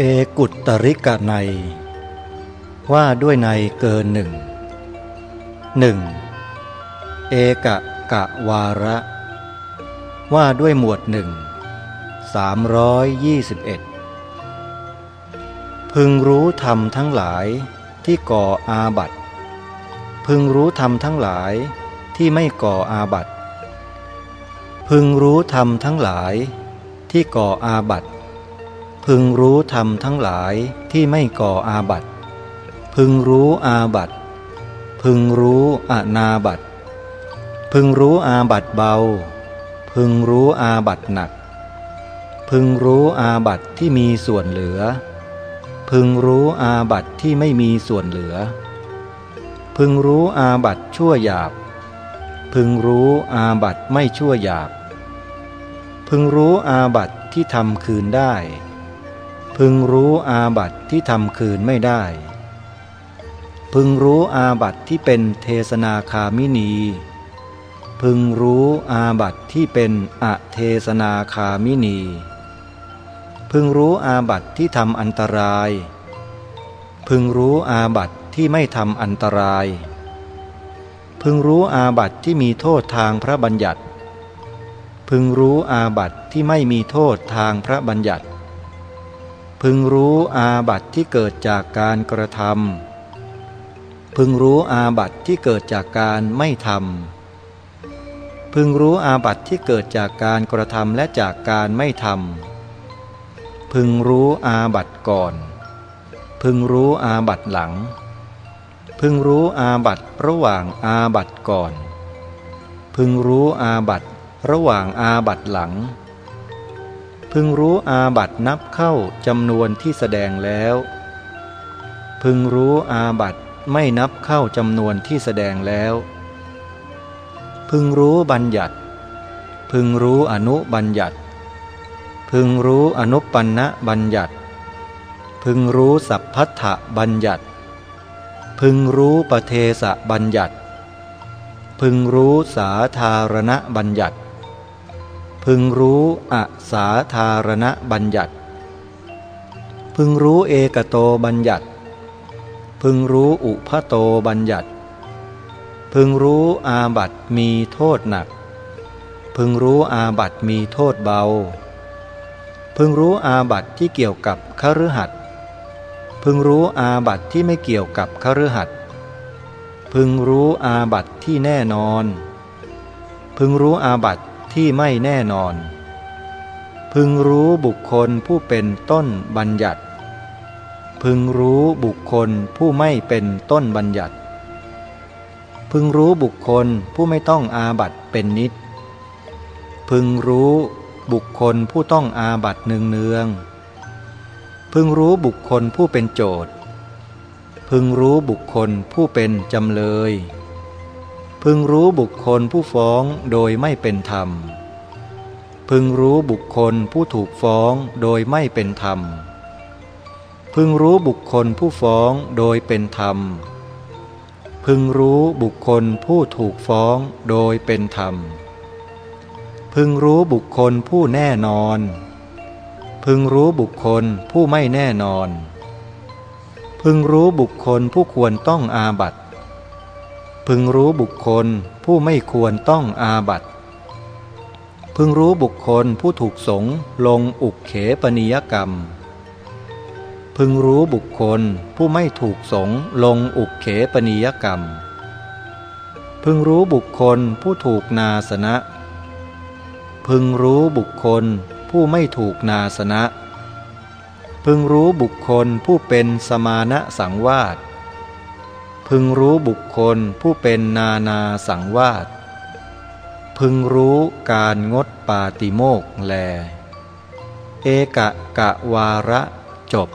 เอกุตตริกะใน ว่าด้วยในเกินหนึ่งหนึ่งเอกะกะวาระ ว่าด้วยหมวดหนึ่งสามร้อยยี่สิบเอ็ดพึงรู้ธรรมทั้งหลายที่ก่ออาบัตพึงรู้ธรรมทั้งหลายที่ไม่ก่ออาบัตพึงรู้ธรรมทั้งหลายที่ก่ออาบัต พึงรู้ธรรมทั้งหลายที่ไม่ก่ออาบัตพึงรู้อาบัตพึงรู้อนาบัตพึงรู้อาบัตเบา พึงรู้อาบัตหนัก พึงรู้อาบัตที่มีส่วนเหลือ พึงรู้อาบัตที่ไม่มีส่วนเหลือ พึงรู้อาบัตชั่วหยาบ พึงรู้อาบัตไม่ชั่วหยาบ พึงรู้อาบัตที่ทำคืนได้ พึงรู้อาบัติที่ทำคืนไม่ได้ พึงรู้อาบัติที่เป็นเทศนาคามินี พึงรู้อาบัติที่เป็นอะเทศนาคามินี พึงรู้อาบัติที่ทำอันตราย พึงรู้อาบัติที่ไม่ทำอันตราย พึงรู้อาบัติที่มีโทษทางพระบัญญัติ พึงรู้อาบัติที่ไม่มีโทษทางพระบัญญัติ พึงรู้อาบัติที่เกิดจากการกระทำพึงรู้อาบัติที่เกิดจากการไม่ทำพึงรู้อาบัติที่เกิดจากการกระทำและจากการไม่ทำพึงรู้อาบัติก่อน พึงรู้อาบัติหลัง พึงรู้อาบัติระหว่างอาบัติก่อน พึงรู้อาบัติระหว่างอาบัติหลัง พึงรู้อาบัตนับเข้าจำนวนที่แสดงแล้ว พึงรู้อาบัตไม่นับเข้าจำนวนที่แสดงแล้ว พึงรู้บัญญัติ พึงรู้อนุบัญญัติ พึงรู้อนุปันนะบัญญัติ พึงรู้สัพพัทธบัญญัติ พึงรู้ปเทสะบัญญัติ พึงรู้สาธารณบัญญัติ พึงรู้อสาธารณบัญญัติ พึงรู้เอกโตบัญญัติ พึงรู้อุพโตบัญญัติ พึงรู้อาบัตมีโทษหนัก พึงรู้อาบัตมีโทษเบา พึงรู้อาบัตที่เกี่ยวกับคฤหัสพึงรู้อาบัตที่ไม่เกี่ยวกับคฤหัสพึงรู้อาบัตที่แน่นอน พึงรู้อาบัต ที่ไม่แน่นอน พึงรู้บุคคลผู้เป็นต้นบัญญัติ พึงรู้บุคคลผู้ไม่เป็นต้นบัญญัติ พึงรู้บุคคลผู้ไม่ต้องอาบัตเป็นนิด พึงรู้บุคคลผู้ต้องอาบัตเนืองเนืองพึงรู้บุคคลผู้เป็นโจทย์ พึงรู้บุคคลผู้เป็นจำเลย พึงรู้บุคคลผู้ฟ้องโดยไม่เป็นธรรม พึงรู้บุคคลผู้ถูกฟ้องโดยไม่เป็นธรรม พึงรู้บุคคลผู้ฟ้องโดยเป็นธรรม พึงรู้บุคคลผู้ถูกฟ้องโดยเป็นธรรม พึงรู้บุคคลผู้แน่นอน พึงรู้บุคคลผู้ไม่แน่นอน พึงรู้บุคคลผู้ควรต้องอาบัติ พึงรู้บุคคลผู้ไม่ควรต้องอาบัตพึงรู้บุคคลผู้ถูกสงลงอุกเขปนิยกรรม พึงรู้บุคคลผู้ไม่ถูกสงลงอุกเขปนิยกรรม พึงรู้บุคคลผู้ถูกนาสนะ พึงรู้บุคคลผู้ไม่ถูกนาสนะ พึงรู้บุคคลผู้เป็นสมานะสังวาส พึงรู้บุคคลผู้เป็นนานาสังวาสพึงรู้การงดปาติโมกแล เอกะกะวาระจบ